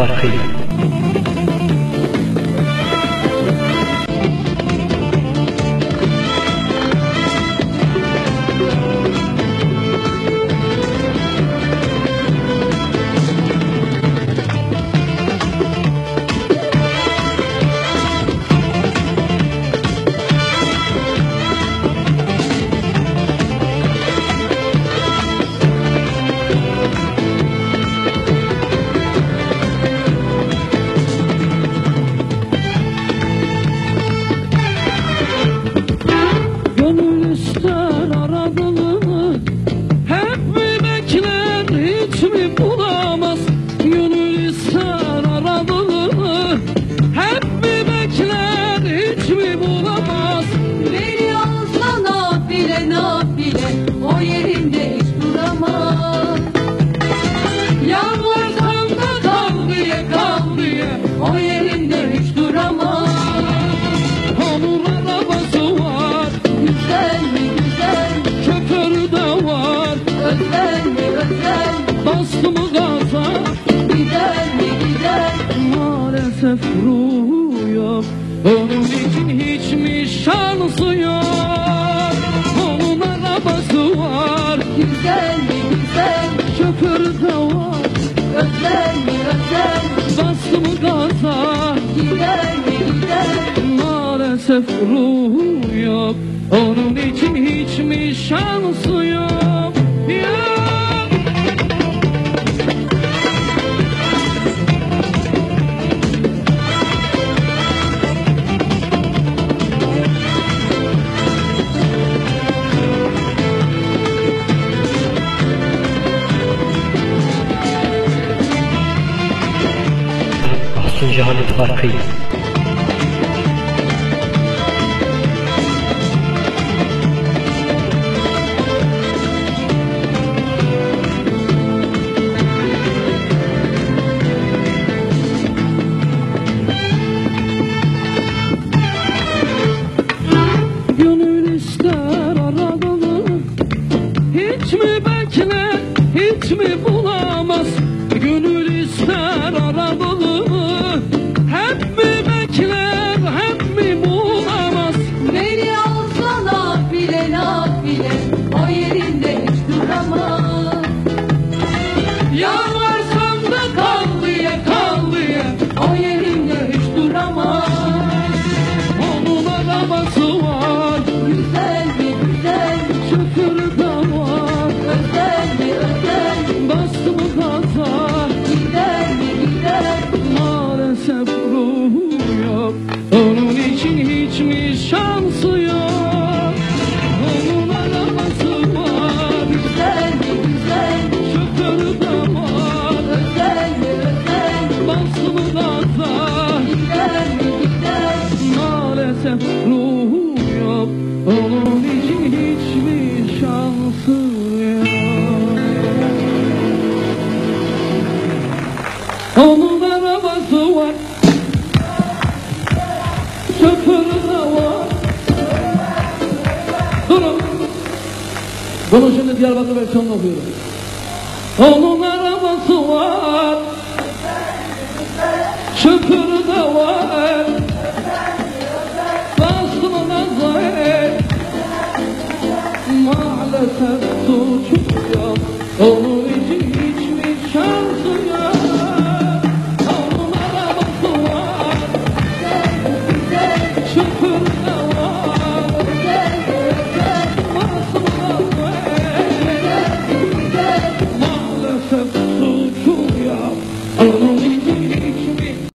البقيع Güzel mi güzel? Şoförü de var. Özel mi özel Bastı mı gaza. Gider mi gider? Maalesef ruhu yok Onun için hiç mi şansı Maalesef ruhu yok Onun için hiç mi şansı yok Yok Mahsun Cahit farkıyla. Hiç mi bulamaz Gönül ister aradığını Hep mi bekler hep mi bulamaz? Veriyor sana bile nafile O yerinde hiç duramaz Yalvarsan Maalesef ruhu yok. Onun için hiçbir şansı yok. Onun arabası var. Şoförü de var. Durun. Bunu şimdi Diyarbakır versiyonunu okuyorum. Onun arabası var. Şoförü de var